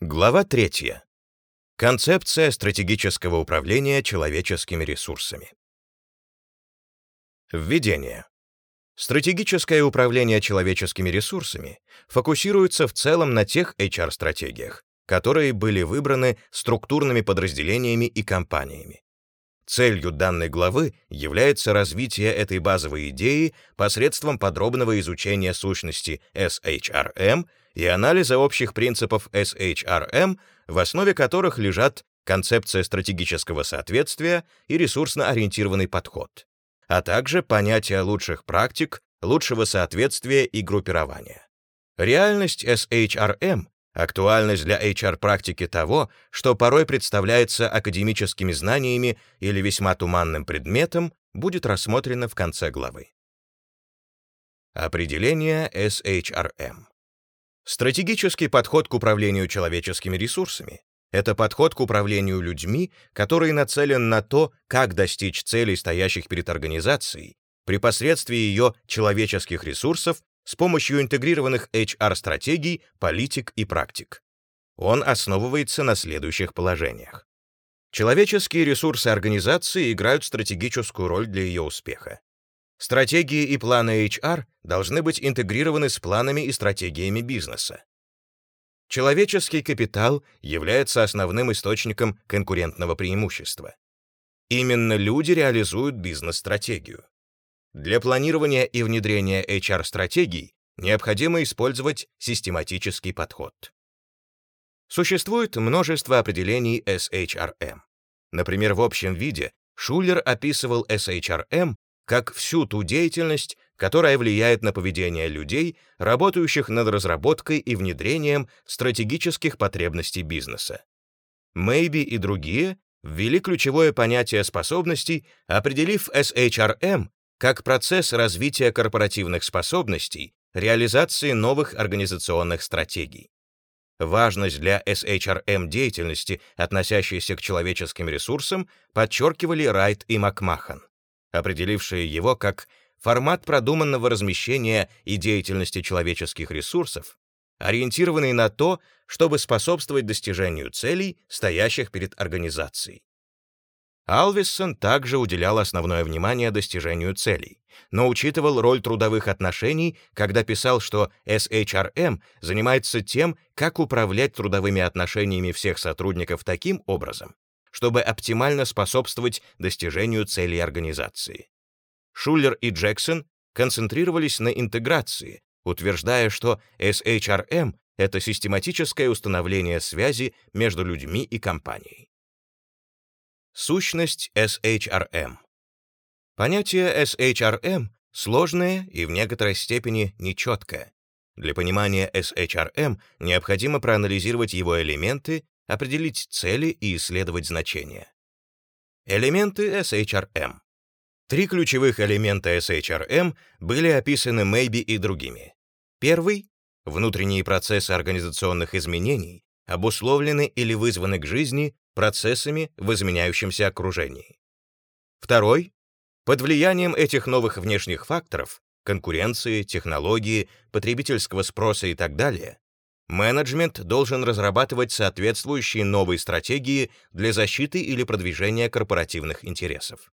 Глава 3. Концепция стратегического управления человеческими ресурсами. Введение. Стратегическое управление человеческими ресурсами фокусируется в целом на тех HR-стратегиях, которые были выбраны структурными подразделениями и компаниями. Целью данной главы является развитие этой базовой идеи посредством подробного изучения сущности SHRM и анализа общих принципов SHRM, в основе которых лежат концепция стратегического соответствия и ресурсно-ориентированный подход, а также понятия лучших практик, лучшего соответствия и группирования. Реальность SHRM Актуальность для HR-практики того, что порой представляется академическими знаниями или весьма туманным предметом, будет рассмотрено в конце главы. Определение SHRM. Стратегический подход к управлению человеческими ресурсами — это подход к управлению людьми, который нацелен на то, как достичь целей, стоящих перед организацией, при посредстве ее человеческих ресурсов с помощью интегрированных HR-стратегий, политик и практик. Он основывается на следующих положениях. Человеческие ресурсы организации играют стратегическую роль для ее успеха. Стратегии и планы HR должны быть интегрированы с планами и стратегиями бизнеса. Человеческий капитал является основным источником конкурентного преимущества. Именно люди реализуют бизнес-стратегию. Для планирования и внедрения HR-стратегий необходимо использовать систематический подход. Существует множество определений SHRM. Например, в общем виде Шулер описывал SHRM как всю ту деятельность, которая влияет на поведение людей, работающих над разработкой и внедрением стратегических потребностей бизнеса. Мэйби и другие ввели ключевое понятие способностей, определив SHRM как процесс развития корпоративных способностей, реализации новых организационных стратегий. Важность для SHRM деятельности, относящейся к человеческим ресурсам, подчеркивали Райт и Макмахан, определившие его как формат продуманного размещения и деятельности человеческих ресурсов, ориентированный на то, чтобы способствовать достижению целей, стоящих перед организацией. Алвиссон также уделял основное внимание достижению целей, но учитывал роль трудовых отношений, когда писал, что SHRM занимается тем, как управлять трудовыми отношениями всех сотрудников таким образом, чтобы оптимально способствовать достижению целей организации. Шулер и Джексон концентрировались на интеграции, утверждая, что SHRM — это систематическое установление связи между людьми и компанией. Сущность SHRM. Понятие SHRM сложное и в некоторой степени нечеткое. Для понимания SHRM необходимо проанализировать его элементы, определить цели и исследовать значения. Элементы SHRM. Три ключевых элемента SHRM были описаны Мэйби и другими. Первый — внутренние процессы организационных изменений, обусловлены или вызваны к жизни процессами в изменяющемся окружении. Второй — под влиянием этих новых внешних факторов конкуренции, технологии, потребительского спроса и так далее, менеджмент должен разрабатывать соответствующие новые стратегии для защиты или продвижения корпоративных интересов.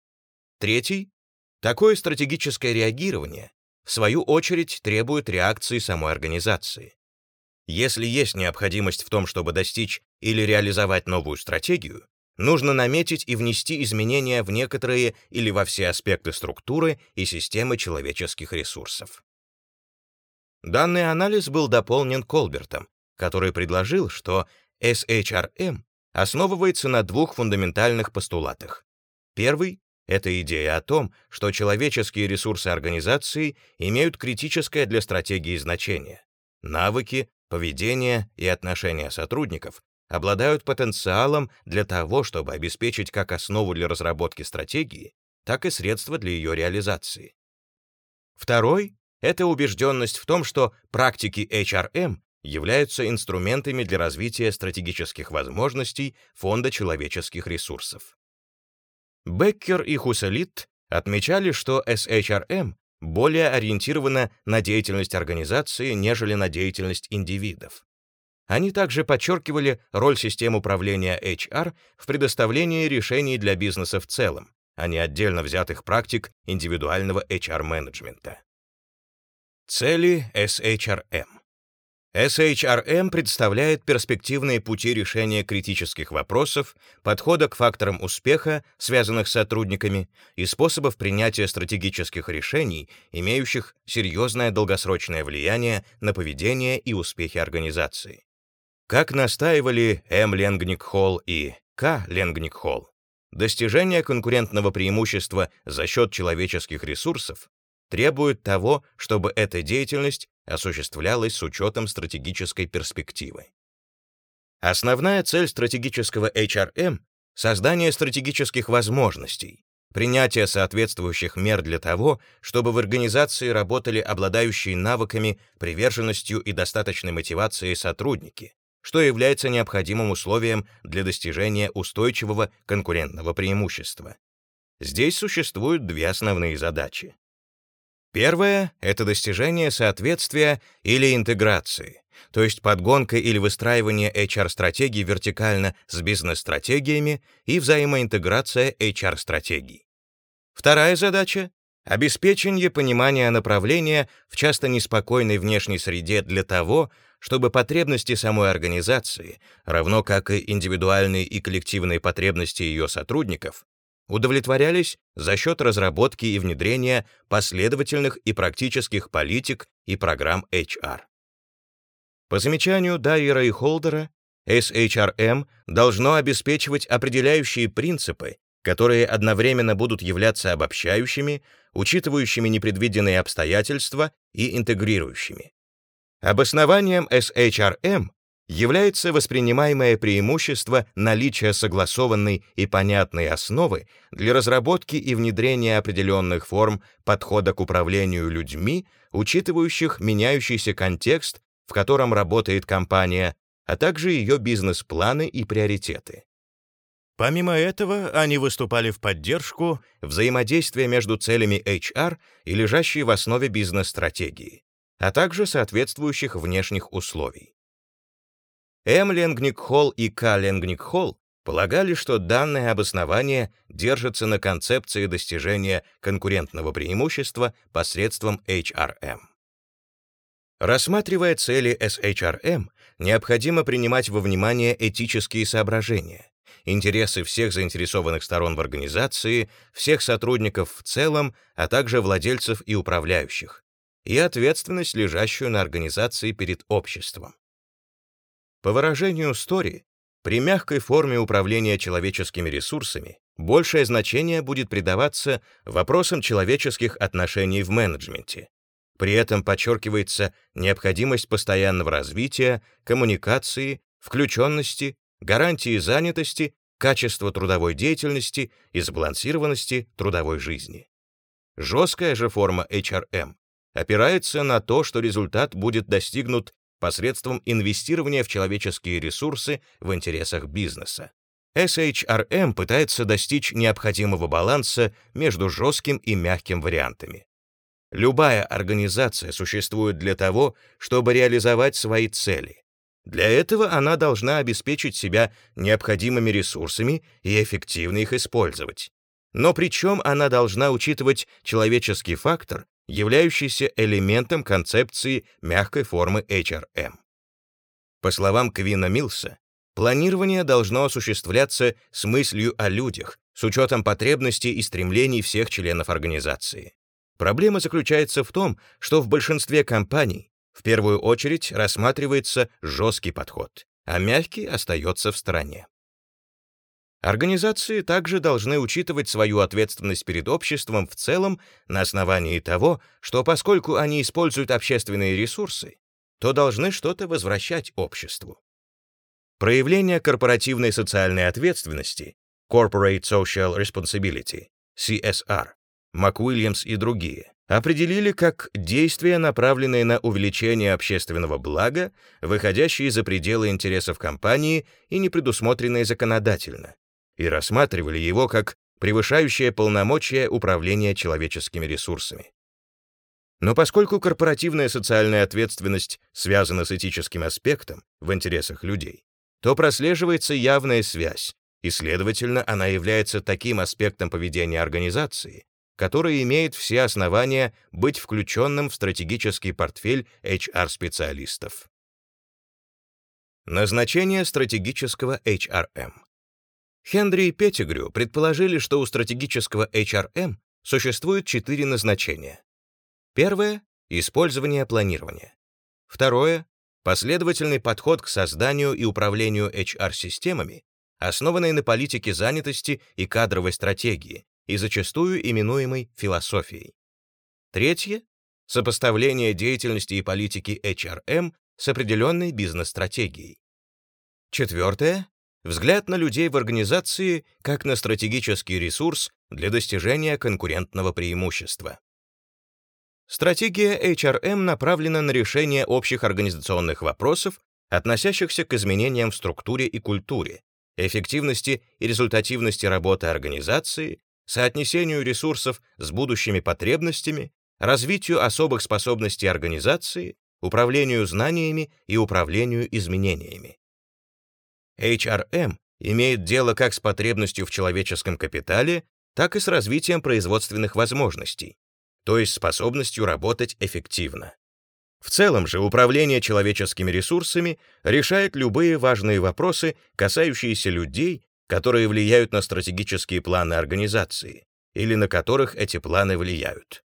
Третий — такое стратегическое реагирование, в свою очередь, требует реакции самой организации. Если есть необходимость в том, чтобы достичь или реализовать новую стратегию, нужно наметить и внести изменения в некоторые или во все аспекты структуры и системы человеческих ресурсов. Данный анализ был дополнен Колбертом, который предложил, что SHRM основывается на двух фундаментальных постулатах. Первый — это идея о том, что человеческие ресурсы организации имеют критическое для стратегии значение. Навыки, поведение и отношения сотрудников обладают потенциалом для того, чтобы обеспечить как основу для разработки стратегии, так и средства для ее реализации. Второй — это убежденность в том, что практики HRM являются инструментами для развития стратегических возможностей Фонда человеческих ресурсов. Беккер и Хусалит отмечали, что SHRM более ориентирована на деятельность организации, нежели на деятельность индивидов. Они также подчеркивали роль систем управления HR в предоставлении решений для бизнеса в целом, а не отдельно взятых практик индивидуального HR-менеджмента. Цели SHRM SHRM представляет перспективные пути решения критических вопросов, подхода к факторам успеха, связанных с сотрудниками, и способов принятия стратегических решений, имеющих серьезное долгосрочное влияние на поведение и успехи организации. Как настаивали М. Ленгник-Холл и К. Ленгник-Холл, достижение конкурентного преимущества за счет человеческих ресурсов требует того, чтобы эта деятельность осуществлялась с учетом стратегической перспективы. Основная цель стратегического HRM — создание стратегических возможностей, принятие соответствующих мер для того, чтобы в организации работали обладающие навыками, приверженностью и достаточной мотивацией сотрудники, что является необходимым условием для достижения устойчивого конкурентного преимущества. Здесь существуют две основные задачи. Первое — это достижение соответствия или интеграции, то есть подгонка или выстраивание HR-стратегий вертикально с бизнес-стратегиями и взаимоинтеграция HR-стратегий. Вторая задача — обеспечение понимания направления в часто неспокойной внешней среде для того, чтобы потребности самой организации, равно как и индивидуальные и коллективные потребности ее сотрудников, удовлетворялись за счет разработки и внедрения последовательных и практических политик и программ HR. По замечанию Дайера и Холдера, SHRM должно обеспечивать определяющие принципы, которые одновременно будут являться обобщающими, учитывающими непредвиденные обстоятельства и интегрирующими. Обоснованием SHRM является воспринимаемое преимущество наличия согласованной и понятной основы для разработки и внедрения определенных форм подхода к управлению людьми, учитывающих меняющийся контекст, в котором работает компания, а также ее бизнес-планы и приоритеты. Помимо этого, они выступали в поддержку взаимодействия между целями HR и лежащей в основе бизнес-стратегии, а также соответствующих внешних условий. М. Ленгник-Холл и К. Ленгник-Холл полагали, что данное обоснование держится на концепции достижения конкурентного преимущества посредством HRM. Рассматривая цели SHRM, необходимо принимать во внимание этические соображения, интересы всех заинтересованных сторон в организации, всех сотрудников в целом, а также владельцев и управляющих, и ответственность, лежащую на организации перед обществом. По выражению Стори, при мягкой форме управления человеческими ресурсами большее значение будет придаваться вопросам человеческих отношений в менеджменте. При этом подчеркивается необходимость постоянного развития, коммуникации, включенности, гарантии занятости, качества трудовой деятельности и сбалансированности трудовой жизни. Жесткая же форма HRM опирается на то, что результат будет достигнут посредством инвестирования в человеческие ресурсы в интересах бизнеса. SHRM пытается достичь необходимого баланса между жестким и мягким вариантами. Любая организация существует для того, чтобы реализовать свои цели. Для этого она должна обеспечить себя необходимыми ресурсами и эффективно их использовать. Но причем она должна учитывать человеческий фактор являющийся элементом концепции мягкой формы HRM. По словам Квина Милса, планирование должно осуществляться с мыслью о людях, с учетом потребностей и стремлений всех членов организации. Проблема заключается в том, что в большинстве компаний в первую очередь рассматривается жесткий подход, а мягкий остается в стороне. Организации также должны учитывать свою ответственность перед обществом в целом на основании того, что поскольку они используют общественные ресурсы, то должны что-то возвращать обществу. Проявление корпоративной социальной ответственности Corporate Social Responsibility, CSR, МакУильямс и другие, определили как действия, направленные на увеличение общественного блага, выходящие за пределы интересов компании и не предусмотренные законодательно, и рассматривали его как превышающее полномочия управления человеческими ресурсами. Но поскольку корпоративная социальная ответственность связана с этическим аспектом в интересах людей, то прослеживается явная связь, и, следовательно, она является таким аспектом поведения организации, который имеет все основания быть включенным в стратегический портфель HR-специалистов. Назначение стратегического HRM. Хенри и Петтигрю предположили, что у стратегического HRM существует четыре назначения. Первое — использование планирования. Второе — последовательный подход к созданию и управлению HR-системами, основанной на политике занятости и кадровой стратегии, и зачастую именуемой философией. Третье — сопоставление деятельности и политики HRM с определенной бизнес-стратегией. Четвертое — взгляд на людей в организации как на стратегический ресурс для достижения конкурентного преимущества. Стратегия HRM направлена на решение общих организационных вопросов, относящихся к изменениям в структуре и культуре, эффективности и результативности работы организации, соотнесению ресурсов с будущими потребностями, развитию особых способностей организации, управлению знаниями и управлению изменениями. HRM имеет дело как с потребностью в человеческом капитале, так и с развитием производственных возможностей, то есть способностью работать эффективно. В целом же управление человеческими ресурсами решает любые важные вопросы, касающиеся людей которые влияют на стратегические планы организации или на которых эти планы влияют.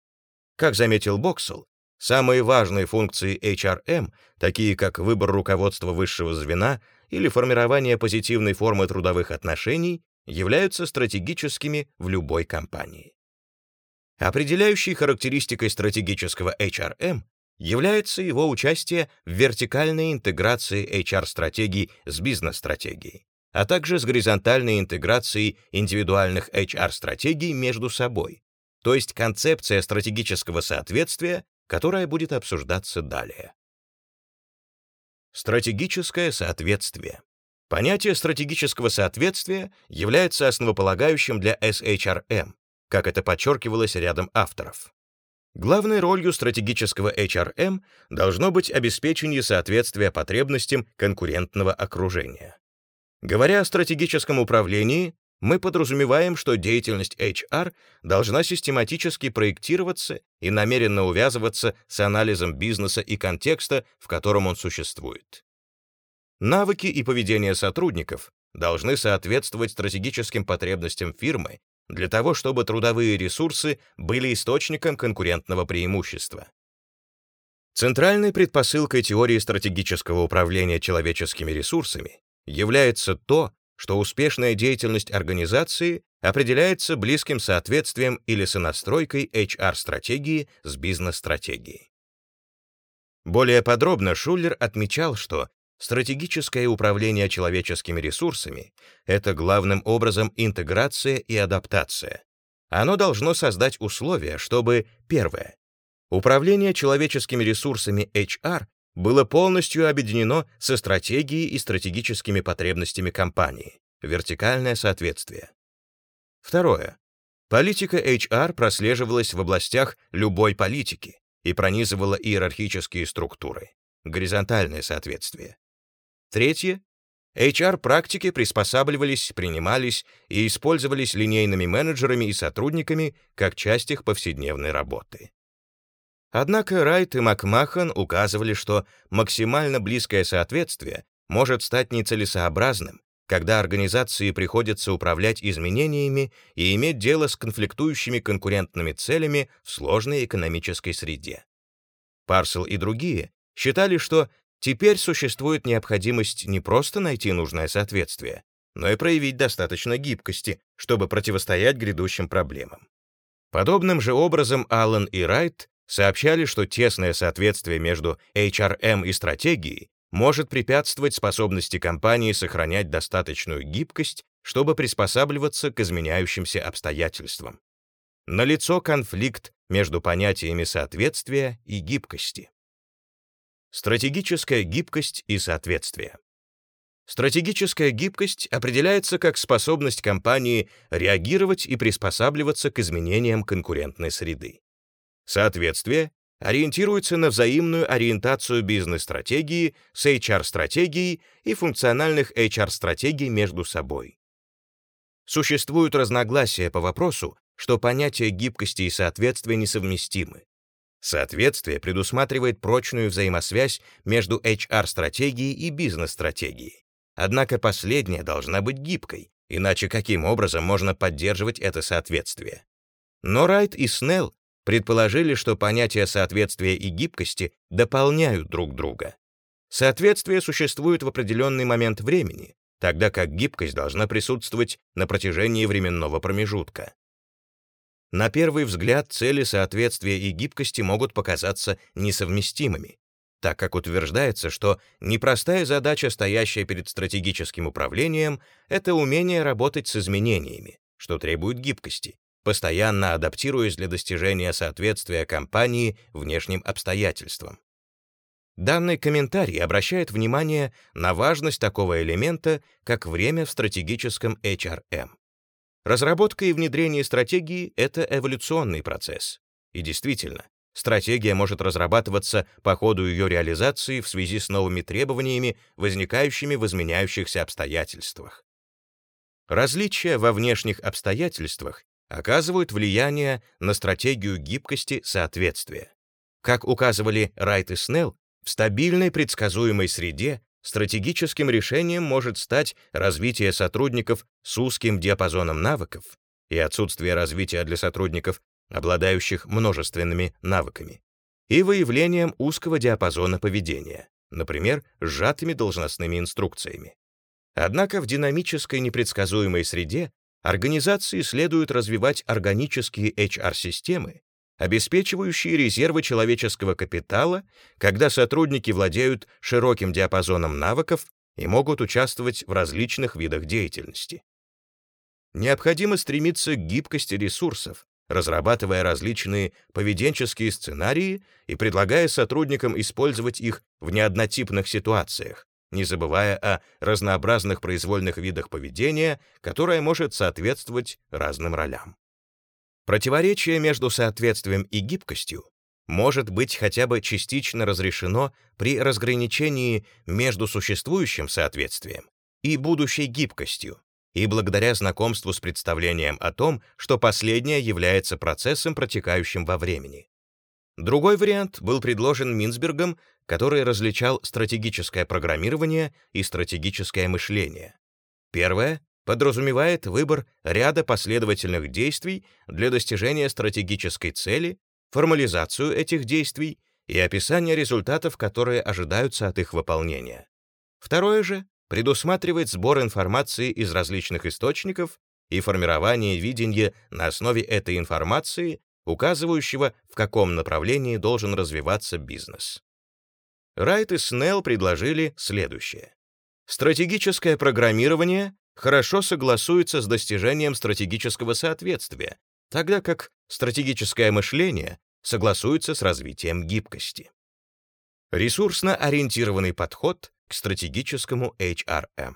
Как заметил Боксел, самые важные функции HRM, такие как выбор руководства высшего звена или формирование позитивной формы трудовых отношений, являются стратегическими в любой компании. Определяющей характеристикой стратегического HRM является его участие в вертикальной интеграции HR-стратегий с бизнес-стратегией а также с горизонтальной интеграцией индивидуальных HR-стратегий между собой, то есть концепция стратегического соответствия, которая будет обсуждаться далее. Стратегическое соответствие. Понятие стратегического соответствия является основополагающим для SHRM, как это подчеркивалось рядом авторов. Главной ролью стратегического HRM должно быть обеспечение соответствия потребностям конкурентного окружения. Говоря о стратегическом управлении, мы подразумеваем, что деятельность HR должна систематически проектироваться и намеренно увязываться с анализом бизнеса и контекста, в котором он существует. Навыки и поведение сотрудников должны соответствовать стратегическим потребностям фирмы для того, чтобы трудовые ресурсы были источником конкурентного преимущества. Центральной предпосылкой теории стратегического управления человеческими ресурсами является то, что успешная деятельность организации определяется близким соответствием или сонастройкой HR-стратегии с бизнес-стратегией. Более подробно Шуллер отмечал, что стратегическое управление человеческими ресурсами — это главным образом интеграция и адаптация. Оно должно создать условия, чтобы, первое, управление человеческими ресурсами HR было полностью объединено со стратегией и стратегическими потребностями компании, вертикальное соответствие. Второе. Политика HR прослеживалась в областях любой политики и пронизывала иерархические структуры, горизонтальное соответствие. Третье. HR-практики приспосабливались, принимались и использовались линейными менеджерами и сотрудниками как часть их повседневной работы. Однако Райт и Макмахан указывали, что максимально близкое соответствие может стать нецелесообразным, когда организации приходится управлять изменениями и иметь дело с конфликтующими конкурентными целями в сложной экономической среде. Парсел и другие считали, что теперь существует необходимость не просто найти нужное соответствие, но и проявить достаточно гибкости, чтобы противостоять грядущим проблемам. Подобным же образом Аллен и Райт сообщали, что тесное соответствие между HRM и стратегией может препятствовать способности компании сохранять достаточную гибкость, чтобы приспосабливаться к изменяющимся обстоятельствам. Налицо конфликт между понятиями соответствия и гибкости. Стратегическая гибкость и соответствие. Стратегическая гибкость определяется как способность компании реагировать и приспосабливаться к изменениям конкурентной среды. Соответствие ориентируется на взаимную ориентацию бизнес-стратегии с HR-стратегией и функциональных HR-стратегий между собой. Существуют разногласия по вопросу, что понятия гибкости и соответствия несовместимы. Соответствие предусматривает прочную взаимосвязь между HR-стратегией и бизнес-стратегией. Однако последняя должна быть гибкой, иначе каким образом можно поддерживать это соответствие? Но Райт и Снелл предположили, что понятия соответствия и гибкости дополняют друг друга. Соответствие существует в определенный момент времени, тогда как гибкость должна присутствовать на протяжении временного промежутка. На первый взгляд цели соответствия и гибкости могут показаться несовместимыми, так как утверждается, что непростая задача, стоящая перед стратегическим управлением, это умение работать с изменениями, что требует гибкости, постоянно адаптируясь для достижения соответствия компании внешним обстоятельствам. Данный комментарий обращает внимание на важность такого элемента, как время в стратегическом HRM. Разработка и внедрение стратегии — это эволюционный процесс. И действительно, стратегия может разрабатываться по ходу ее реализации в связи с новыми требованиями, возникающими в изменяющихся обстоятельствах. Различия во внешних обстоятельствах оказывают влияние на стратегию гибкости соответствия. Как указывали Райт и Снелл, в стабильной предсказуемой среде стратегическим решением может стать развитие сотрудников с узким диапазоном навыков и отсутствие развития для сотрудников, обладающих множественными навыками, и выявлением узкого диапазона поведения, например, сжатыми должностными инструкциями. Однако в динамической непредсказуемой среде Организации следует развивать органические HR-системы, обеспечивающие резервы человеческого капитала, когда сотрудники владеют широким диапазоном навыков и могут участвовать в различных видах деятельности. Необходимо стремиться к гибкости ресурсов, разрабатывая различные поведенческие сценарии и предлагая сотрудникам использовать их в неоднотипных ситуациях, не забывая о разнообразных произвольных видах поведения, которое может соответствовать разным ролям. Противоречие между соответствием и гибкостью может быть хотя бы частично разрешено при разграничении между существующим соответствием и будущей гибкостью, и благодаря знакомству с представлением о том, что последнее является процессом, протекающим во времени. Другой вариант был предложен Минсбергом который различал стратегическое программирование и стратегическое мышление. Первое подразумевает выбор ряда последовательных действий для достижения стратегической цели, формализацию этих действий и описание результатов, которые ожидаются от их выполнения. Второе же предусматривает сбор информации из различных источников и формирование видения на основе этой информации, указывающего, в каком направлении должен развиваться бизнес. Райт и Снелл предложили следующее. Стратегическое программирование хорошо согласуется с достижением стратегического соответствия, тогда как стратегическое мышление согласуется с развитием гибкости. Ресурсно-ориентированный подход к стратегическому HRM.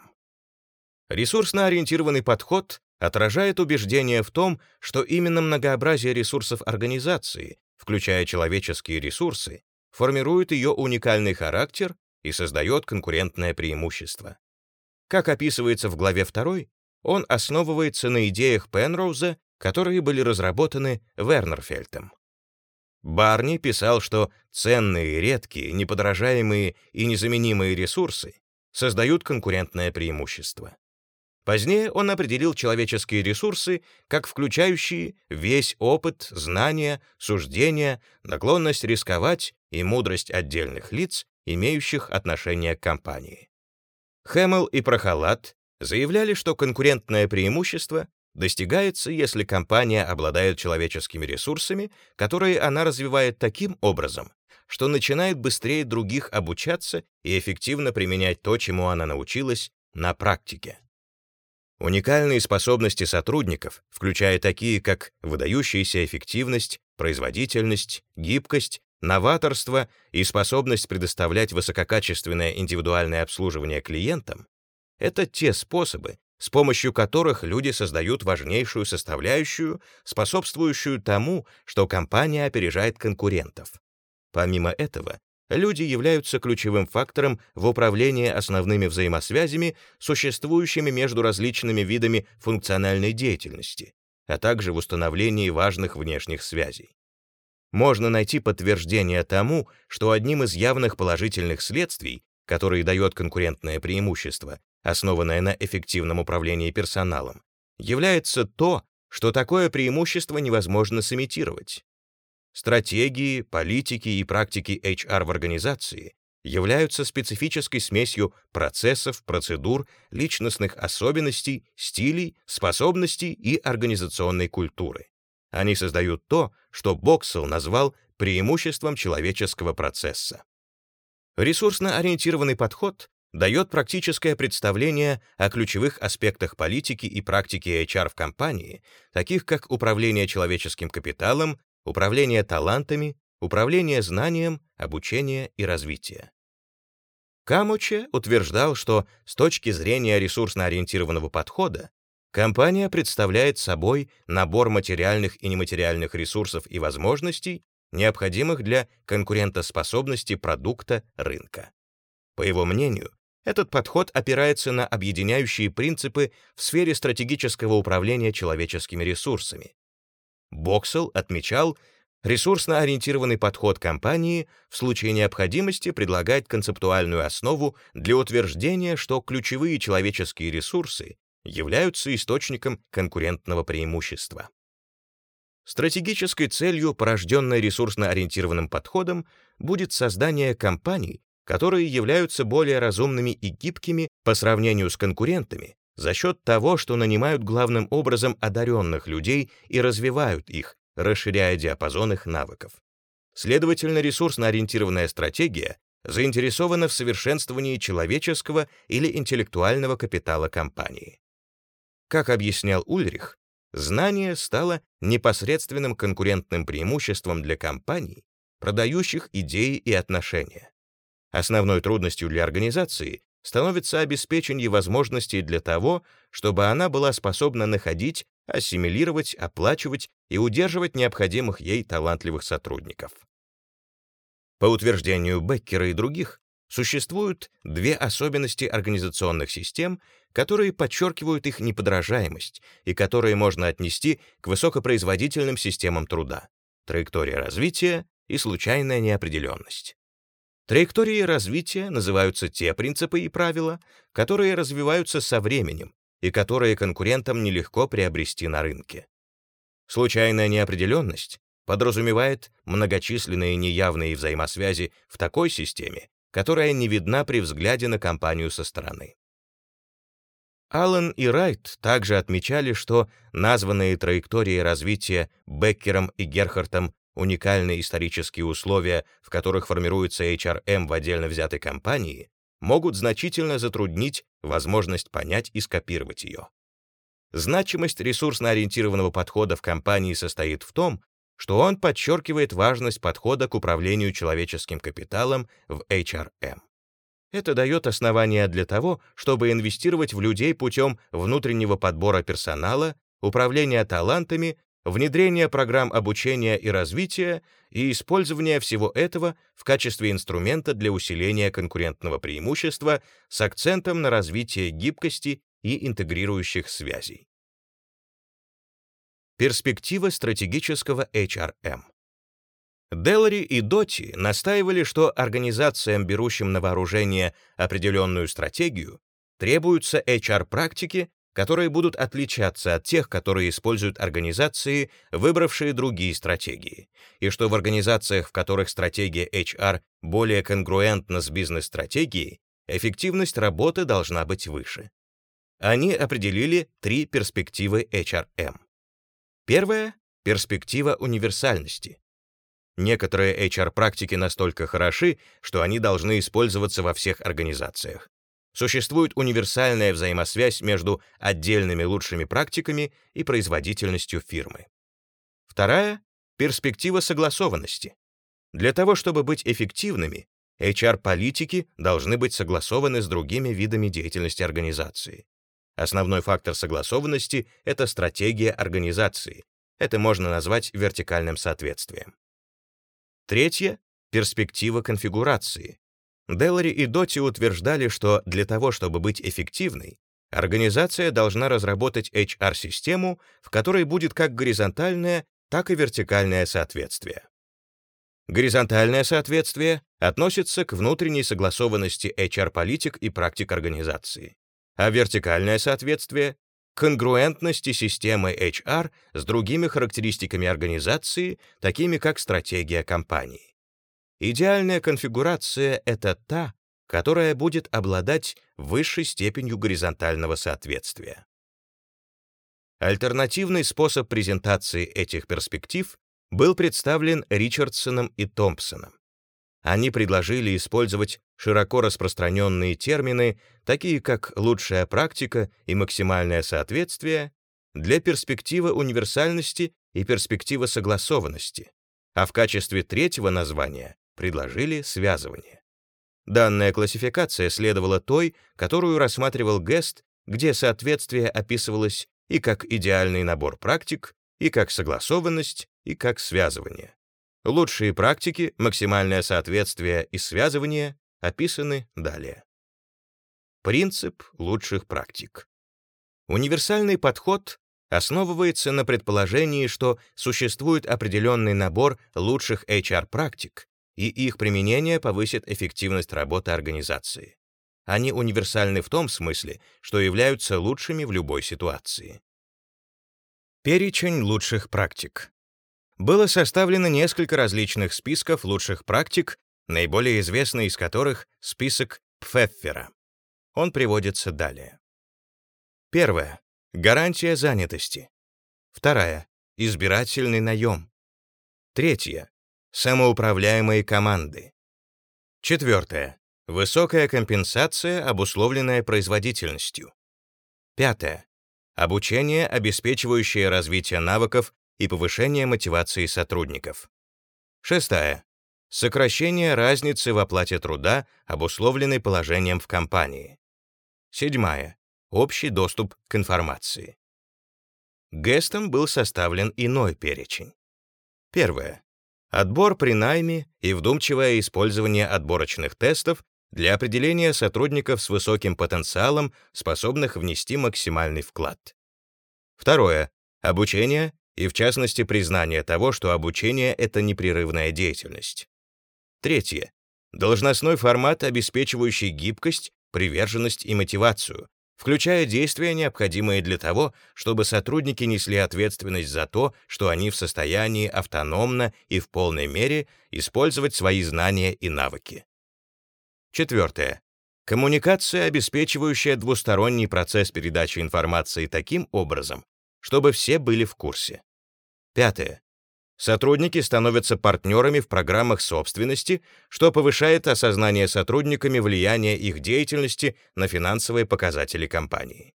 Ресурсно-ориентированный подход отражает убеждение в том, что именно многообразие ресурсов организации, включая человеческие ресурсы, формирует ее уникальный характер и создает конкурентное преимущество. Как описывается в главе 2, он основывается на идеях Пенроуза, которые были разработаны Вернерфельтом. Барни писал, что ценные, редкие, неподражаемые и незаменимые ресурсы создают конкурентное преимущество. Позднее он определил человеческие ресурсы как включающие весь опыт, знания, суждения, наклонность рисковать и мудрость отдельных лиц, имеющих отношение к компании. Хэмилл и Прохолад заявляли, что конкурентное преимущество достигается, если компания обладает человеческими ресурсами, которые она развивает таким образом, что начинает быстрее других обучаться и эффективно применять то, чему она научилась, на практике. Уникальные способности сотрудников, включая такие как выдающаяся эффективность, производительность, гибкость, новаторство и способность предоставлять высококачественное индивидуальное обслуживание клиентам, это те способы, с помощью которых люди создают важнейшую составляющую, способствующую тому, что компания опережает конкурентов. Помимо этого, люди являются ключевым фактором в управлении основными взаимосвязями, существующими между различными видами функциональной деятельности, а также в установлении важных внешних связей. Можно найти подтверждение тому, что одним из явных положительных следствий, которые дает конкурентное преимущество, основанное на эффективном управлении персоналом, является то, что такое преимущество невозможно сымитировать. Стратегии, политики и практики HR в организации являются специфической смесью процессов, процедур, личностных особенностей, стилей, способностей и организационной культуры. Они создают то, что Боксел назвал преимуществом человеческого процесса. Ресурсно-ориентированный подход дает практическое представление о ключевых аспектах политики и практики HR в компании, таких как управление человеческим капиталом, управление талантами, управление знанием, обучение и развитие. Камуче утверждал, что с точки зрения ресурсно-ориентированного подхода компания представляет собой набор материальных и нематериальных ресурсов и возможностей, необходимых для конкурентоспособности продукта рынка. По его мнению, этот подход опирается на объединяющие принципы в сфере стратегического управления человеческими ресурсами. Боксел отмечал, ресурсно-ориентированный подход компании в случае необходимости предлагает концептуальную основу для утверждения, что ключевые человеческие ресурсы являются источником конкурентного преимущества. Стратегической целью, порожденной ресурсно-ориентированным подходом, будет создание компаний, которые являются более разумными и гибкими по сравнению с конкурентами за счет того, что нанимают главным образом одаренных людей и развивают их, расширяя диапазон их навыков. Следовательно, ресурсно-ориентированная стратегия заинтересована в совершенствовании человеческого или интеллектуального капитала компании. Как объяснял Ульрих, знание стало непосредственным конкурентным преимуществом для компаний, продающих идеи и отношения. Основной трудностью для организации становится обеспечение возможностей для того, чтобы она была способна находить, ассимилировать, оплачивать и удерживать необходимых ей талантливых сотрудников. По утверждению Беккера и других, существуют две особенности организационных систем, которые подчеркивают их неподражаемость и которые можно отнести к высокопроизводительным системам труда — траектория развития и случайная неопределенность. Траекторией развития называются те принципы и правила, которые развиваются со временем и которые конкурентам нелегко приобрести на рынке. Случайная неопределенность подразумевает многочисленные неявные взаимосвязи в такой системе, которая не видна при взгляде на компанию со стороны. Аллен и Райт также отмечали, что названные траектории развития Беккером и Герхартом уникальные исторические условия, в которых формируется HRM в отдельно взятой компании, могут значительно затруднить возможность понять и скопировать ее. Значимость ресурсно-ориентированного подхода в компании состоит в том, что он подчеркивает важность подхода к управлению человеческим капиталом в HRM. Это дает основания для того, чтобы инвестировать в людей путем внутреннего подбора персонала, управления талантами внедрение программ обучения и развития и использование всего этого в качестве инструмента для усиления конкурентного преимущества с акцентом на развитие гибкости и интегрирующих связей. Перспектива стратегического HRM Делари и Доти настаивали, что организациям, берущим на вооружение определенную стратегию, требуются HR-практики, которые будут отличаться от тех, которые используют организации, выбравшие другие стратегии, и что в организациях, в которых стратегия HR более конгруентна с бизнес-стратегией, эффективность работы должна быть выше. Они определили три перспективы HRM. Первая — перспектива универсальности. Некоторые HR-практики настолько хороши, что они должны использоваться во всех организациях. Существует универсальная взаимосвязь между отдельными лучшими практиками и производительностью фирмы. Вторая — перспектива согласованности. Для того, чтобы быть эффективными, HR-политики должны быть согласованы с другими видами деятельности организации. Основной фактор согласованности — это стратегия организации. Это можно назвать вертикальным соответствием. Третье перспектива конфигурации. Делари и Доти утверждали, что для того, чтобы быть эффективной, организация должна разработать HR-систему, в которой будет как горизонтальное, так и вертикальное соответствие. Горизонтальное соответствие относится к внутренней согласованности HR-политик и практик организации, а вертикальное соответствие — конгруентности системы HR с другими характеристиками организации, такими как стратегия компании. Идеальная конфигурация — это та, которая будет обладать высшей степенью горизонтального соответствия. Альтернативный способ презентации этих перспектив был представлен Ричардсоном и Томпсоном. Они предложили использовать широко распространенные термины, такие как «лучшая практика» и «максимальное соответствие», для перспективы универсальности и перспективы согласованности, а в качестве третьего названия предложили связывание. Данная классификация следовала той, которую рассматривал Гест, где соответствие описывалось и как идеальный набор практик, и как согласованность, и как связывание. Лучшие практики, максимальное соответствие и связывание описаны далее. Принцип лучших практик. Универсальный подход основывается на предположении, что существует определенный набор лучших HR-практик, и их применение повысит эффективность работы организации. Они универсальны в том смысле, что являются лучшими в любой ситуации. Перечень лучших практик было составлено несколько различных списков лучших практик, наиболее известный из которых — список Пфеффера. Он приводится далее. Первое. Гарантия занятости. Вторая. Избирательный наем. Третье. Самоуправляемые команды. Четвертое. Высокая компенсация, обусловленная производительностью. Пятое. Обучение, обеспечивающее развитие навыков и повышение мотивации сотрудников. Шестая. Сокращение разницы в оплате труда, обусловленной положением в компании. Седьмая. Общий доступ к информации. Гестом был составлен иной перечень. Первое. Отбор при найме и вдумчивое использование отборочных тестов для определения сотрудников с высоким потенциалом, способных внести максимальный вклад. Второе. Обучение и, в частности, признание того, что обучение — это непрерывная деятельность. Третье. Должностной формат, обеспечивающий гибкость, приверженность и мотивацию, включая действия, необходимые для того, чтобы сотрудники несли ответственность за то, что они в состоянии автономно и в полной мере использовать свои знания и навыки. Четвертое. Коммуникация, обеспечивающая двусторонний процесс передачи информации таким образом, чтобы все были в курсе. Пятое. Сотрудники становятся партнерами в программах собственности, что повышает осознание сотрудниками влияния их деятельности на финансовые показатели компании.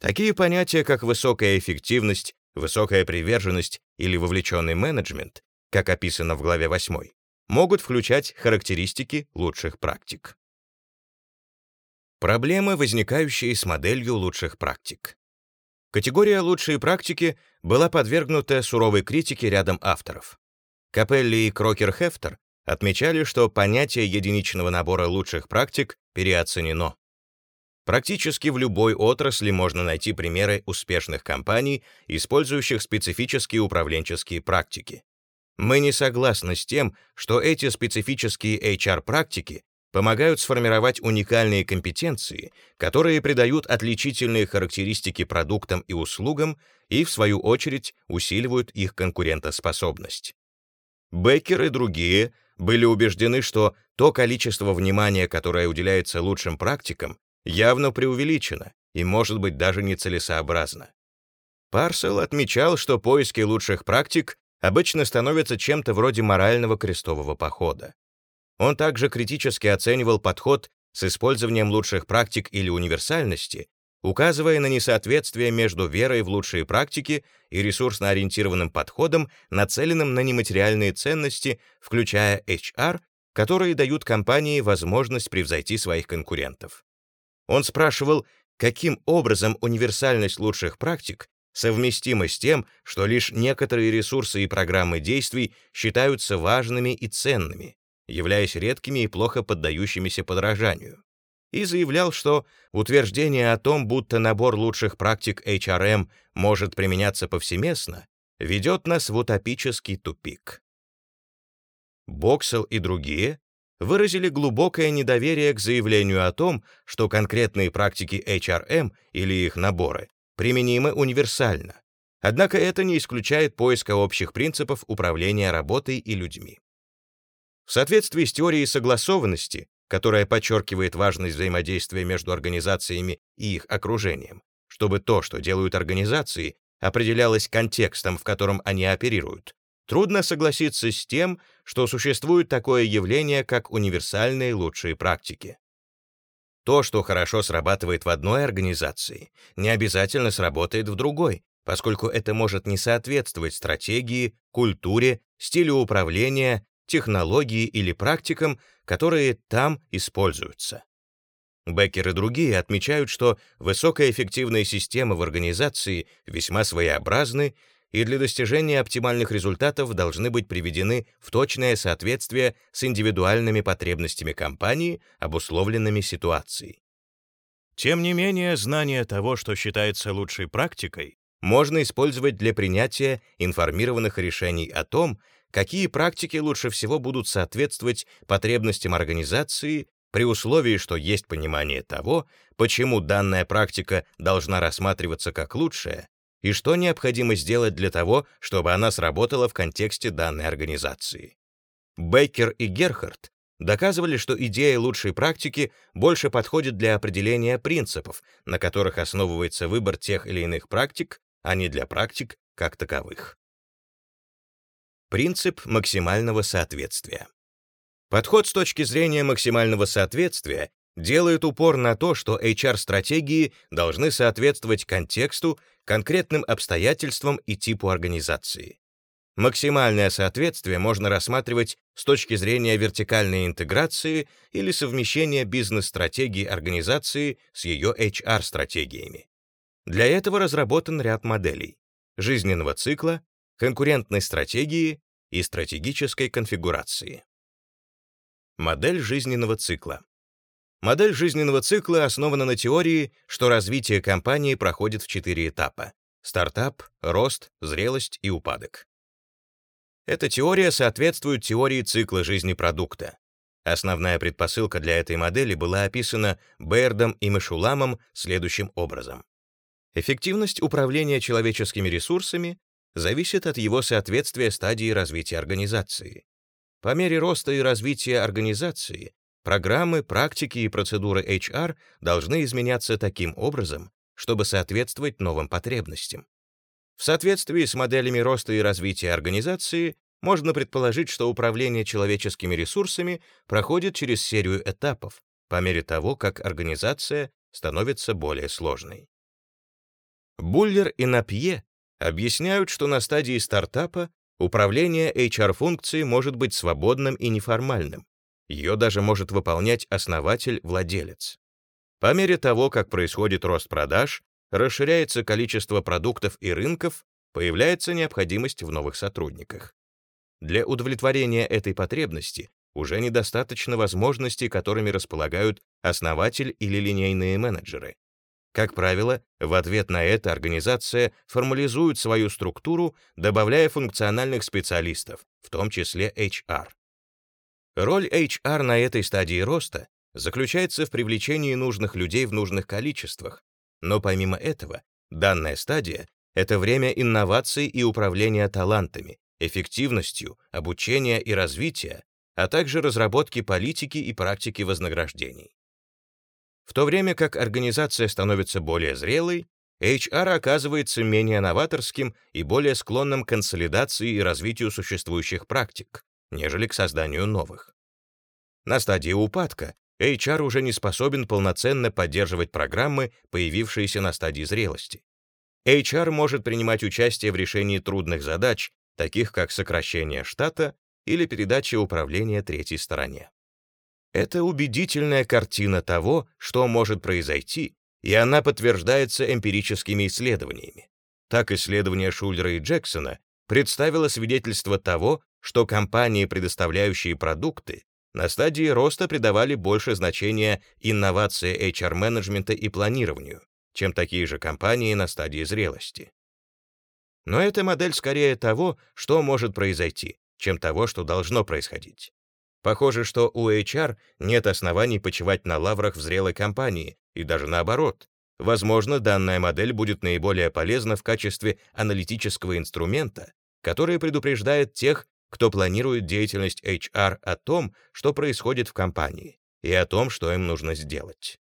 Такие понятия, как высокая эффективность, высокая приверженность или вовлеченный менеджмент, как описано в главе 8, могут включать характеристики лучших практик. Проблемы, возникающие с моделью лучших практик. Категория «лучшие практики» была подвергнута суровой критике рядом авторов. Капелли и Крокер-Хефтер отмечали, что понятие единичного набора лучших практик переоценено. Практически в любой отрасли можно найти примеры успешных компаний, использующих специфические управленческие практики. Мы не согласны с тем, что эти специфические HR-практики помогают сформировать уникальные компетенции, которые придают отличительные характеристики продуктам и услугам и, в свою очередь, усиливают их конкурентоспособность. Беккер и другие были убеждены, что то количество внимания, которое уделяется лучшим практикам, явно преувеличено и, может быть, даже нецелесообразно. Парсел отмечал, что поиски лучших практик обычно становятся чем-то вроде морального крестового похода. Он также критически оценивал подход с использованием лучших практик или универсальности, указывая на несоответствие между верой в лучшие практики и ресурсно-ориентированным подходом, нацеленным на нематериальные ценности, включая HR, которые дают компании возможность превзойти своих конкурентов. Он спрашивал, каким образом универсальность лучших практик совместима с тем, что лишь некоторые ресурсы и программы действий считаются важными и ценными, являясь редкими и плохо поддающимися подражанию, и заявлял, что утверждение о том, будто набор лучших практик HRM может применяться повсеместно, ведет нас в утопический тупик. Боксел и другие выразили глубокое недоверие к заявлению о том, что конкретные практики HRM или их наборы применимы универсально. Однако это не исключает поиска общих принципов управления работой и людьми. В соответствии с теорией согласованности, которая подчеркивает важность взаимодействия между организациями и их окружением, чтобы то, что делают организации, определялось контекстом, в котором они оперируют, Трудно согласиться с тем, что существует такое явление, как универсальные лучшие практики. То, что хорошо срабатывает в одной организации, не обязательно сработает в другой, поскольку это может не соответствовать стратегии, культуре, стилю управления, технологии или практикам, которые там используются. Беккер и другие отмечают, что высокоэффективные системы в организации весьма своеобразны и для достижения оптимальных результатов должны быть приведены в точное соответствие с индивидуальными потребностями компании, обусловленными ситуацией. Тем не менее, знание того, что считается лучшей практикой, можно использовать для принятия информированных решений о том, какие практики лучше всего будут соответствовать потребностям организации при условии, что есть понимание того, почему данная практика должна рассматриваться как лучшая, и что необходимо сделать для того, чтобы она сработала в контексте данной организации. Бейкер и Герхард доказывали, что идея лучшей практики больше подходит для определения принципов, на которых основывается выбор тех или иных практик, а не для практик как таковых. Принцип максимального соответствия. Подход с точки зрения максимального соответствия делает упор на то, что HR-стратегии должны соответствовать контексту, конкретным обстоятельствам и типу организации. Максимальное соответствие можно рассматривать с точки зрения вертикальной интеграции или совмещения бизнес-стратегии организации с ее HR-стратегиями. Для этого разработан ряд моделей жизненного цикла, конкурентной стратегии и стратегической конфигурации. Модель жизненного цикла. Модель жизненного цикла основана на теории, что развитие компании проходит в четыре этапа — стартап, рост, зрелость и упадок. Эта теория соответствует теории цикла жизни продукта. Основная предпосылка для этой модели была описана Бэрдом и Мешуламом следующим образом. Эффективность управления человеческими ресурсами зависит от его соответствия стадии развития организации. По мере роста и развития организации Программы, практики и процедуры HR должны изменяться таким образом, чтобы соответствовать новым потребностям. В соответствии с моделями роста и развития организации можно предположить, что управление человеческими ресурсами проходит через серию этапов по мере того, как организация становится более сложной. Буллер и Напье объясняют, что на стадии стартапа управление HR-функцией может быть свободным и неформальным, ее даже может выполнять основатель-владелец. По мере того, как происходит рост продаж, расширяется количество продуктов и рынков, появляется необходимость в новых сотрудниках. Для удовлетворения этой потребности уже недостаточно возможностей, которыми располагают основатель или линейные менеджеры. Как правило, в ответ на это организация формализует свою структуру, добавляя функциональных специалистов, в том числе HR. Роль HR на этой стадии роста заключается в привлечении нужных людей в нужных количествах, но помимо этого, данная стадия — это время инноваций и управления талантами, эффективностью, обучения и развития, а также разработки политики и практики вознаграждений. В то время как организация становится более зрелой, HR оказывается менее новаторским и более склонным к консолидации и развитию существующих практик, нежели к созданию новых. На стадии упадка HR уже не способен полноценно поддерживать программы, появившиеся на стадии зрелости. HR может принимать участие в решении трудных задач, таких как сокращение штата или передача управления третьей стороне. Это убедительная картина того, что может произойти, и она подтверждается эмпирическими исследованиями. Так исследование Шулера и Джексона представило свидетельство того, что компании, предоставляющие продукты, на стадии роста придавали больше значения инновации HR-менеджмента и планированию, чем такие же компании на стадии зрелости. Но это модель скорее того, что может произойти, чем того, что должно происходить. Похоже, что у HR нет оснований почивать на лаврах в зрелой компании, и даже наоборот. Возможно, данная модель будет наиболее полезна в качестве аналитического инструмента, который предупреждает тех, кто планирует деятельность HR о том, что происходит в компании, и о том, что им нужно сделать.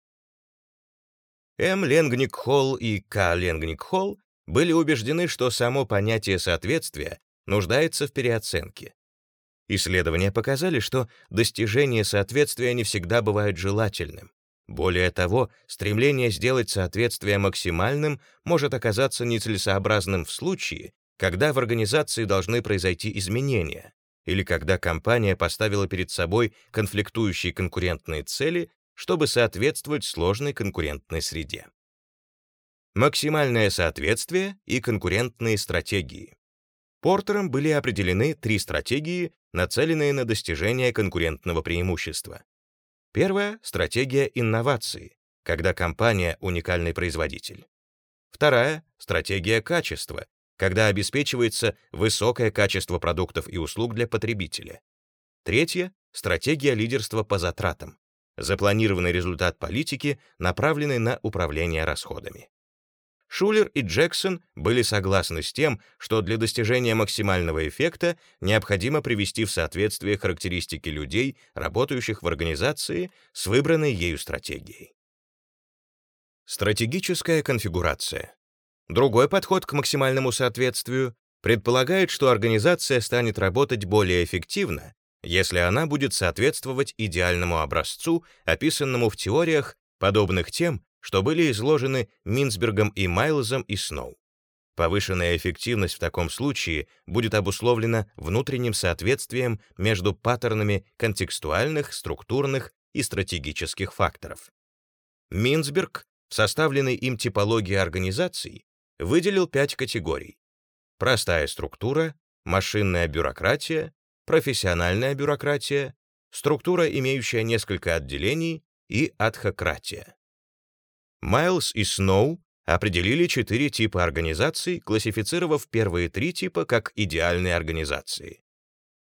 М. Ленгник-Холл и К. Ленгник-Холл были убеждены, что само понятие соответствия нуждается в переоценке. Исследования показали, что достижение соответствия не всегда бывает желательным. Более того, стремление сделать соответствие максимальным может оказаться нецелесообразным в случае, когда в организации должны произойти изменения, или когда компания поставила перед собой конфликтующие конкурентные цели, чтобы соответствовать сложной конкурентной среде максимальное соответствие и конкурентные стратегии. Портером были определены три стратегии, нацеленные на достижение конкурентного преимущества. Первая — стратегия инновации, когда компания — уникальный производитель. Вторая — стратегия качества, когда обеспечивается высокое качество продуктов и услуг для потребителя. Третья — стратегия лидерства по затратам, запланированный результат политики, направленный на управление расходами. Шулер и Джексон были согласны с тем, что для достижения максимального эффекта необходимо привести в соответствие характеристики людей, работающих в организации, с выбранной ею стратегией. Стратегическая конфигурация. Другой подход к максимальному соответствию предполагает, что организация станет работать более эффективно, если она будет соответствовать идеальному образцу, описанному в теориях, подобных тем, что были изложены Минсбергом и Майлзом и Сноу. Повышенная эффективность в таком случае будет обусловлена внутренним соответствием между паттернами контекстуальных, структурных и стратегических факторов. Минсберг в составленной им типологии организаций выделил пять категорий. Простая структура, машинная бюрократия, профессиональная бюрократия, структура, имеющая несколько отделений, и адхократия. Майлз и Сноу определили четыре типа организаций, классифицировав первые три типа как идеальные организации.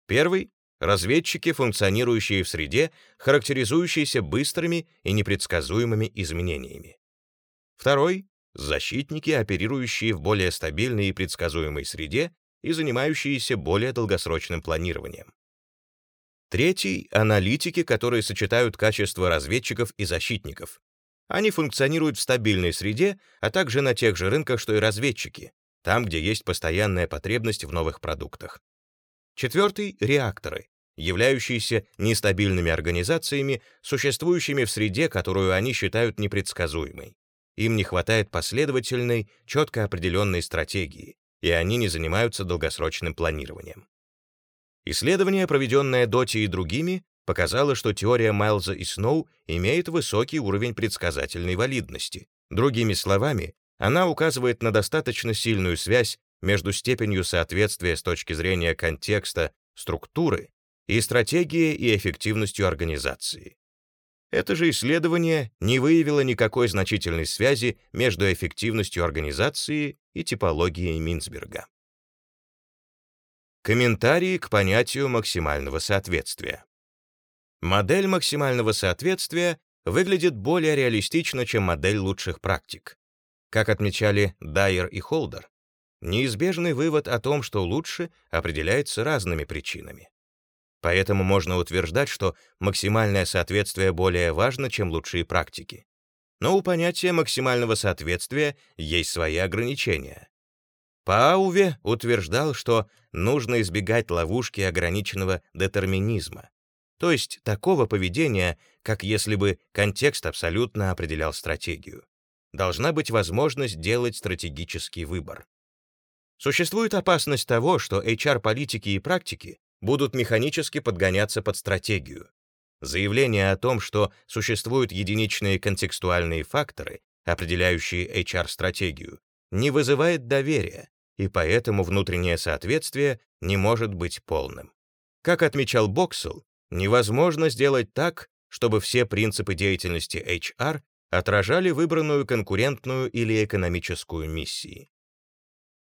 Первый — разведчики, функционирующие в среде, характеризующиеся быстрыми и непредсказуемыми изменениями. Второй — защитники, оперирующие в более стабильной и предсказуемой среде и занимающиеся более долгосрочным планированием. Третий — аналитики, которые сочетают качества разведчиков и защитников, они функционируют в стабильной среде, а также на тех же рынках, что и разведчики, там, где есть постоянная потребность в новых продуктах. Четвертый — реакторы, являющиеся нестабильными организациями, существующими в среде, которую они считают непредсказуемой. Им не хватает последовательной, четко определенной стратегии, и они не занимаются долгосрочным планированием. Исследование, проведенное Доти и другими, показала, что теория Майлза и Сноу имеет высокий уровень предсказательной валидности. Другими словами, она указывает на достаточно сильную связь между степенью соответствия с точки зрения контекста, структуры и стратегией и эффективностью организации. Это же исследование не выявило никакой значительной связи между эффективностью организации и типологией Минсберга. Комментарии к понятию максимального соответствия. Модель максимального соответствия выглядит более реалистично, чем модель лучших практик. Как отмечали Дайер и Холдер, неизбежный вывод о том, что лучше, определяется разными причинами. Поэтому можно утверждать, что максимальное соответствие более важно, чем лучшие практики. Но у понятия максимального соответствия есть свои ограничения. Пауве утверждал, что нужно избегать ловушки ограниченного детерминизма, то есть такого поведения, как если бы контекст абсолютно определял стратегию. Должна быть возможность делать стратегический выбор. Существует опасность того, что HR-политики и практики будут механически подгоняться под стратегию. Заявление о том, что существуют единичные контекстуальные факторы, определяющие HR-стратегию, не вызывает доверия, и поэтому внутреннее соответствие не может быть полным. Как отмечал Боксел, невозможно сделать так, чтобы все принципы деятельности HR отражали выбранную конкурентную или экономическую миссии.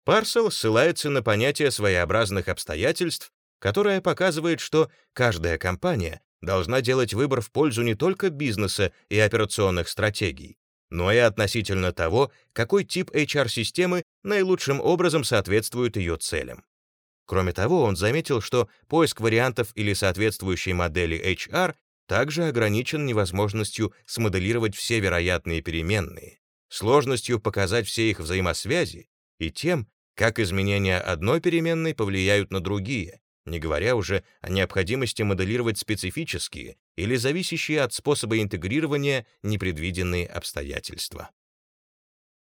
Парсел ссылается на понятие своеобразных обстоятельств, которое показывает, что каждая компания должна делать выбор в пользу не только бизнеса и операционных стратегий, но и относительно того, какой тип HR-системы наилучшим образом соответствует ее целям. Кроме того, он заметил, что поиск вариантов или соответствующей модели HR также ограничен невозможностью смоделировать все вероятные переменные, сложностью показать все их взаимосвязи и тем, как изменения одной переменной повлияют на другие, не говоря уже о необходимости моделировать специфические или зависящие от способа интегрирования непредвиденные обстоятельства.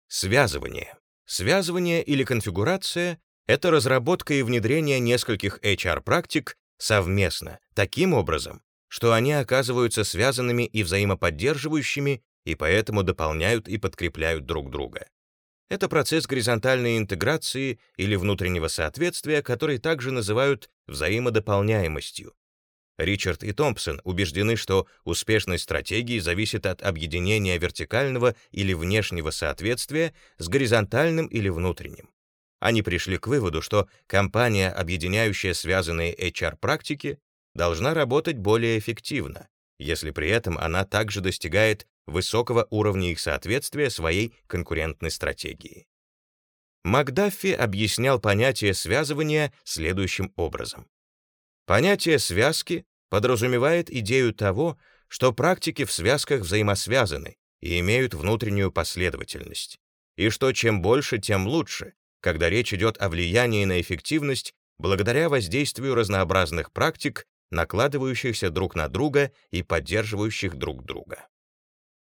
Связывание. Связывание или конфигурация — это разработка и внедрение нескольких HR-практик совместно, таким образом, что они оказываются связанными и взаимоподдерживающими, и поэтому дополняют и подкрепляют друг друга. Это процесс горизонтальной интеграции или внутреннего соответствия, который также называют взаимодополняемостью. Ричард и Томпсон убеждены, что успешность стратегии зависит от объединения вертикального или внешнего соответствия с горизонтальным или внутренним. Они пришли к выводу, что компания, объединяющая связанные HR-практики, должна работать более эффективно, если при этом она также достигает высокого уровня их соответствия своей конкурентной стратегии. Макдаффи объяснял понятие связывания следующим образом. Понятие связки подразумевает идею того, что практики в связках взаимосвязаны и имеют внутреннюю последовательность, и что чем больше, тем лучше, когда речь идет о влиянии на эффективность благодаря воздействию разнообразных практик, накладывающихся друг на друга и поддерживающих друг друга.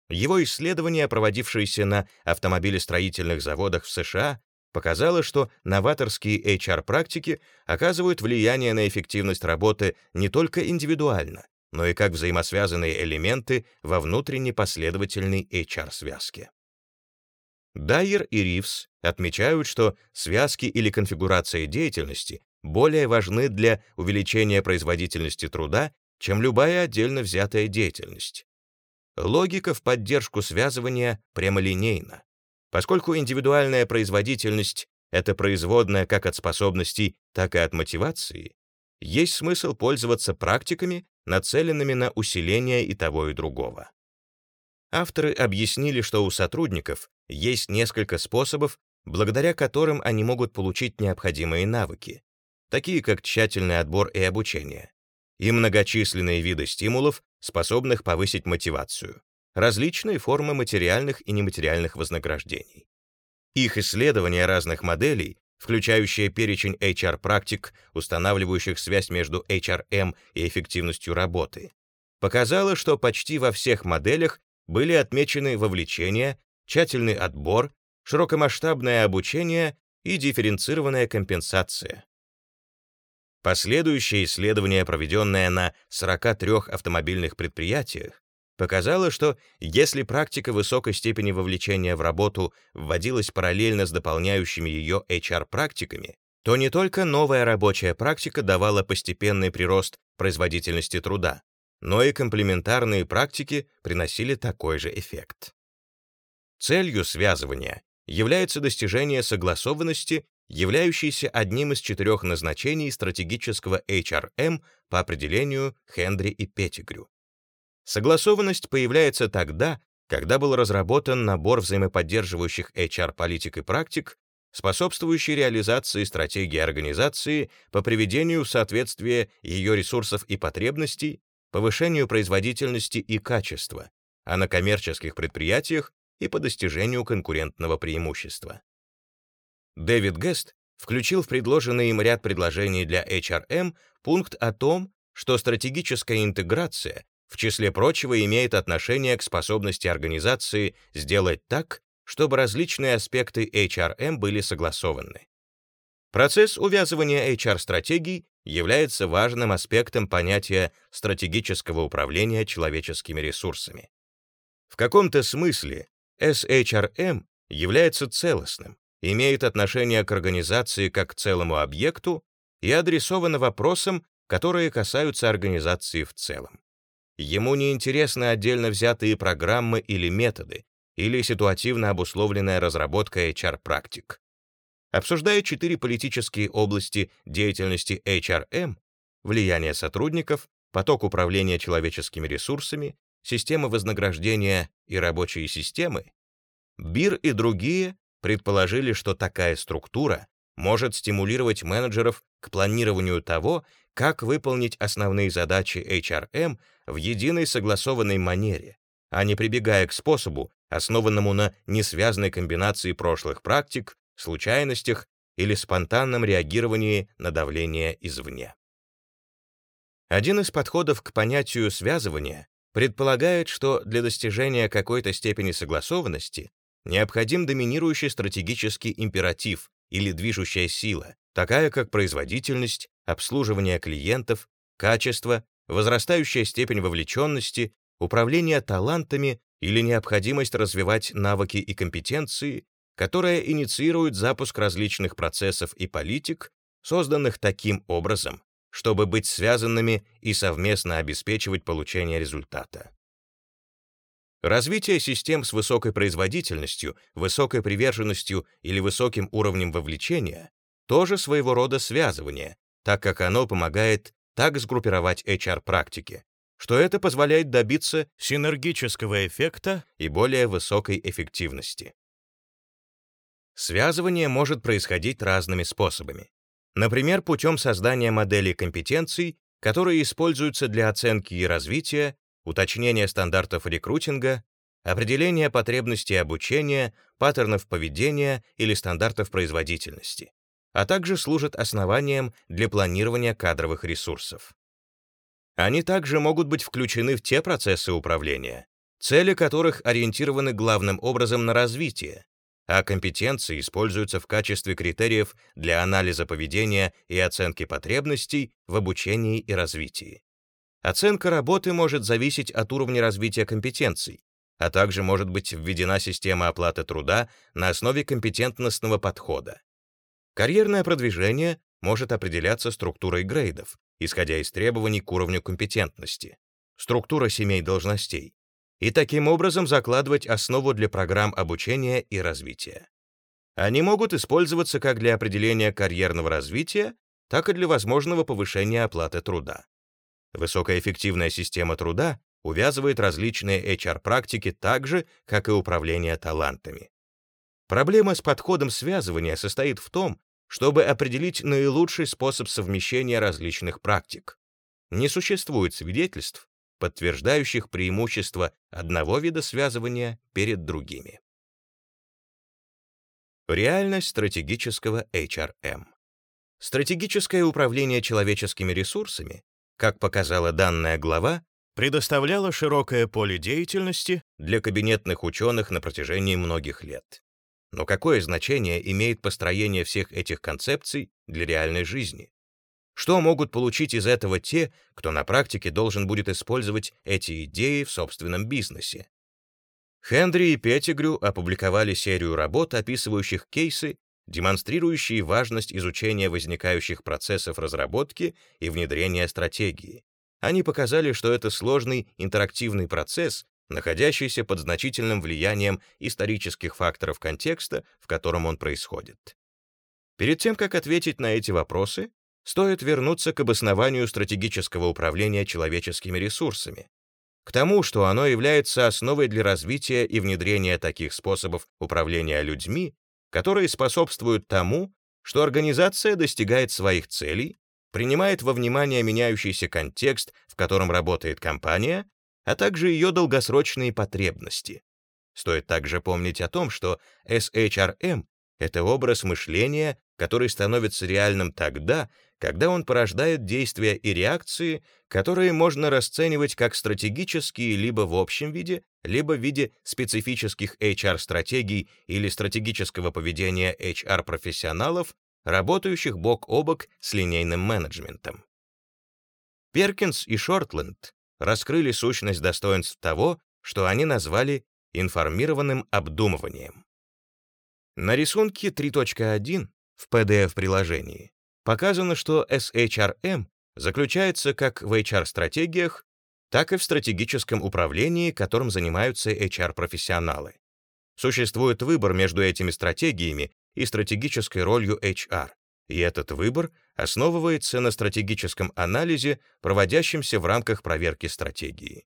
Его исследование, проводившееся на автомобилестроительных заводах в США, показало, что новаторские HR-практики оказывают влияние на эффективность работы не только индивидуально, но и как взаимосвязанные элементы во внутренне последовательной HR-связке. Дайер и Ривс отмечают, что связки или конфигурация деятельности более важны для увеличения производительности труда, чем любая отдельно взятая деятельность. Логика в поддержку связывания прямолинейна. Поскольку индивидуальная производительность — это производная как от способностей, так и от мотивации, есть смысл пользоваться практиками, нацеленными на усиление и того, и другого. Авторы объяснили, что у сотрудников есть несколько способов, благодаря которым они могут получить необходимые навыки, такие как тщательный отбор и обучение, и многочисленные виды стимулов, способных повысить мотивацию, различные формы материальных и нематериальных вознаграждений. Их исследования разных моделей, включающие перечень HR-практик, устанавливающих связь между HRM и эффективностью работы, показало, что почти во всех моделях были отмечены вовлечение, тщательный отбор, широкомасштабное обучение и дифференцированная компенсация. Последующее исследование, проведенное на 43 автомобильных предприятиях, показало, что если практика высокой степени вовлечения в работу вводилась параллельно с дополняющими ее HR-практиками, то не только новая рабочая практика давала постепенный прирост производительности труда, но и комплементарные практики приносили такой же эффект. Целью связывания является достижение согласованности являющийся одним из четырех назначений стратегического HRM по определению Хендри и Петтигрю. Согласованность появляется тогда, когда был разработан набор взаимоподдерживающих HR-политик и практик, способствующий реализации стратегии организации по приведению в соответствие ее ресурсов и потребностей, повышению производительности и качества, а на коммерческих предприятиях и по достижению конкурентного преимущества. Дэвид Гест включил в предложенный им ряд предложений для HRM пункт о том, что стратегическая интеграция, в числе прочего, имеет отношение к способности организации сделать так, чтобы различные аспекты HRM были согласованы. Процесс увязывания HR-стратегий является важным аспектом понятия стратегического управления человеческими ресурсами. В каком-то смысле SHRM является целостным, имеет отношение к организации как к целому объекту и адресовано вопросам, которые касаются организации в целом. Ему не интересны отдельно взятые программы или методы, или ситуативно обусловленная разработка HR-практик. Обсуждая четыре политические области деятельности HRM — влияние сотрудников, поток управления человеческими ресурсами, системы вознаграждения и рабочие системы, Бир и другие предположили, что такая структура может стимулировать менеджеров к планированию того, как выполнить основные задачи HRM в единой согласованной манере, а не прибегая к способу, основанному на несвязанной комбинации прошлых практик, случайностях или спонтанном реагировании на давление извне. Один из подходов к понятию связывания предполагает, что для достижения какой-то степени согласованности необходим доминирующий стратегический императив или движущая сила, такая как производительность, обслуживание клиентов, качество, возрастающая степень вовлеченности, управление талантами или необходимость развивать навыки и компетенции, которая инициирует запуск различных процессов и политик, созданных таким образом, чтобы быть связанными и совместно обеспечивать получение результата. Развитие систем с высокой производительностью, высокой приверженностью или высоким уровнем вовлечения тоже своего рода связывание, так как оно помогает так сгруппировать HR-практики, что это позволяет добиться синергического эффекта и более высокой эффективности. Связывание может происходить разными способами. Например, путем создания моделей компетенций, которые используются для оценки и развития, уточнения стандартов рекрутинга, определения потребностей обучения, паттернов поведения или стандартов производительности, а также служат основанием для планирования кадровых ресурсов. Они также могут быть включены в те процессы управления, цели которых ориентированы главным образом на развитие, а компетенции используются в качестве критериев для анализа поведения и оценки потребностей в обучении и развитии. Оценка работы может зависеть от уровня развития компетенций, а также может быть введена система оплаты труда на основе компетентностного подхода. Карьерное продвижение может определяться структурой грейдов, исходя из требований к уровню компетентности, структура семей должностей, и таким образом закладывать основу для программ обучения и развития. Они могут использоваться как для определения карьерного развития, так и для возможного повышения оплаты труда. Высокоэффективная система труда увязывает различные HR-практики так же, как и управление талантами. Проблема с подходом связывания состоит в том, чтобы определить наилучший способ совмещения различных практик. Не существует свидетельств, подтверждающих преимущество одного вида связывания перед другими. Реальность стратегического HRM. Стратегическое управление человеческими ресурсами как показала данная глава, предоставляла широкое поле деятельности для кабинетных ученых на протяжении многих лет. Но какое значение имеет построение всех этих концепций для реальной жизни? Что могут получить из этого те, кто на практике должен будет использовать эти идеи в собственном бизнесе? Хендри и Петтигрю опубликовали серию работ, описывающих кейсы, демонстрирующие важность изучения возникающих процессов разработки и внедрения стратегии. Они показали, что это сложный интерактивный процесс, находящийся под значительным влиянием исторических факторов контекста, в котором он происходит. Перед тем, как ответить на эти вопросы, стоит вернуться к обоснованию стратегического управления человеческими ресурсами, к тому, что оно является основой для развития и внедрения таких способов управления людьми, которые способствуют тому, что организация достигает своих целей, принимает во внимание меняющийся контекст, в котором работает компания, а также ее долгосрочные потребности. Стоит также помнить о том, что SHRM — это образ мышления, который становится реальным тогда, когда он порождает действия и реакции, которые можно расценивать как стратегические либо в общем виде, либо в виде специфических HR-стратегий или стратегического поведения HR-профессионалов, работающих бок о бок с линейным менеджментом. Перкинс и Шортленд раскрыли сущность достоинств того, что они назвали информированным обдумыванием. На рисунке 3.1 в PDF-приложении показано, что SHRM заключается как в HR-стратегиях, так и в стратегическом управлении, которым занимаются HR-профессионалы. Существует выбор между этими стратегиями и стратегической ролью HR, и этот выбор основывается на стратегическом анализе, проводящемся в рамках проверки стратегии.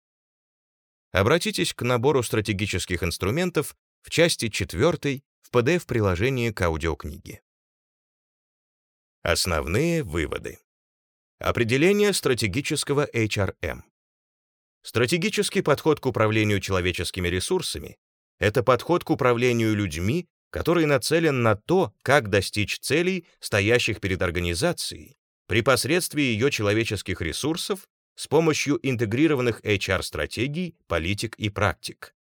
Обратитесь к набору стратегических инструментов в части 4 в PDF-приложении к аудиокниге. Основные выводы. Определение стратегического HRM. Стратегический подход к управлению человеческими ресурсами — это подход к управлению людьми, который нацелен на то, как достичь целей, стоящих перед организацией, при посредстве ее человеческих ресурсов с помощью интегрированных HR-стратегий, политик и практик.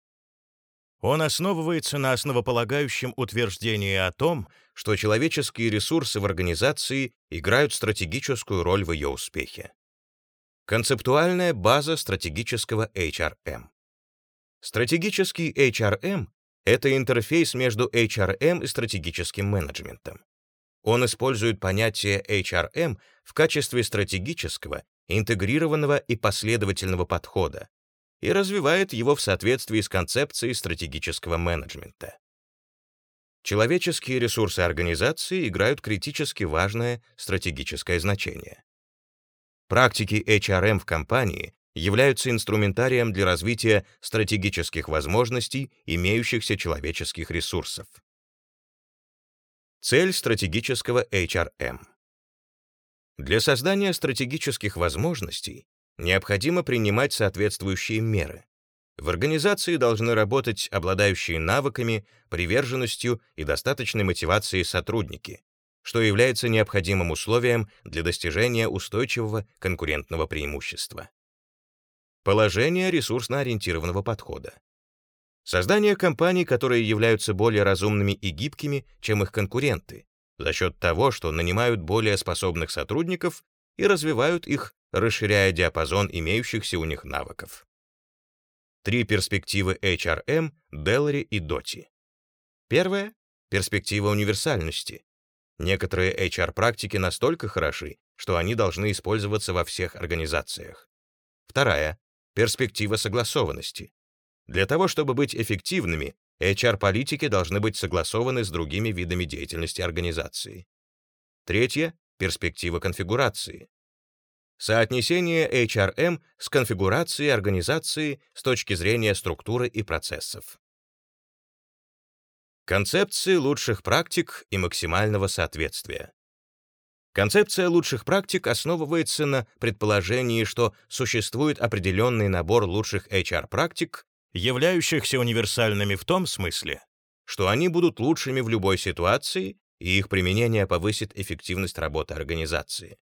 Он основывается на основополагающем утверждении о том, что человеческие ресурсы в организации играют стратегическую роль в ее успехе. Концептуальная база стратегического HRM. Стратегический HRM — это интерфейс между HRM и стратегическим менеджментом. Он использует понятие HRM в качестве стратегического, интегрированного и последовательного подхода и развивает его в соответствии с концепцией стратегического менеджмента. Человеческие ресурсы организации играют критически важное стратегическое значение. Практики HRM в компании являются инструментарием для развития стратегических возможностей имеющихся человеческих ресурсов. Цель стратегического HRM. Для создания стратегических возможностей необходимо принимать соответствующие меры. В организации должны работать обладающие навыками, приверженностью и достаточной мотивацией сотрудники, что является необходимым условием для достижения устойчивого конкурентного преимущества. Положение ресурсно-ориентированного подхода. Создание компаний, которые являются более разумными и гибкими, чем их конкуренты, за счет того, что нанимают более способных сотрудников и развивают их, расширяя диапазон имеющихся у них навыков. Три перспективы HRM, Делари и Доти. Первая — перспектива универсальности, Некоторые HR-практики настолько хороши, что они должны использоваться во всех организациях. Вторая — перспектива согласованности. Для того, чтобы быть эффективными, HR-политики должны быть согласованы с другими видами деятельности организации. Третья — перспектива конфигурации. Соотнесение HRM с конфигурацией организации с точки зрения структуры и процессов. Концепции лучших практик и максимального соответствия. Концепция лучших практик основывается на предположении, что существует определенный набор лучших HR-практик, являющихся универсальными в том смысле, что они будут лучшими в любой ситуации, и их применение повысит эффективность работы организации.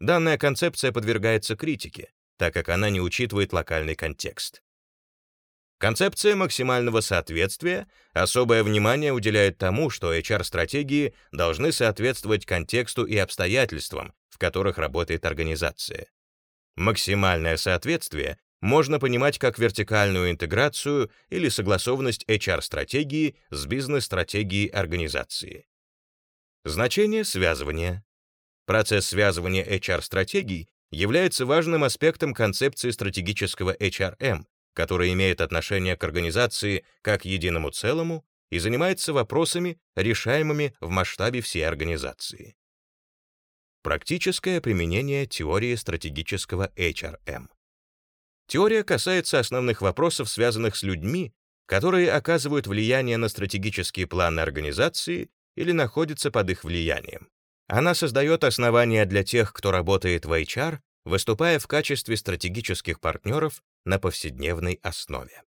Данная концепция подвергается критике, так как она не учитывает локальный контекст. Концепция максимального соответствия особое внимание уделяет тому, что HR-стратегии должны соответствовать контексту и обстоятельствам, в которых работает организация. Максимальное соответствие можно понимать как вертикальную интеграцию или согласованность HR-стратегии с бизнес-стратегией организации. Значение связывания. Процесс связывания HR-стратегий является важным аспектом концепции стратегического HRM, который имеет отношение к организации как единому целому и занимается вопросами, решаемыми в масштабе всей организации. Практическое применение теории стратегического HRM. Теория касается основных вопросов, связанных с людьми, которые оказывают влияние на стратегические планы организации или находятся под их влиянием. Она создает основания для тех, кто работает в HR, выступая в качестве стратегических партнеров на повседневной основе.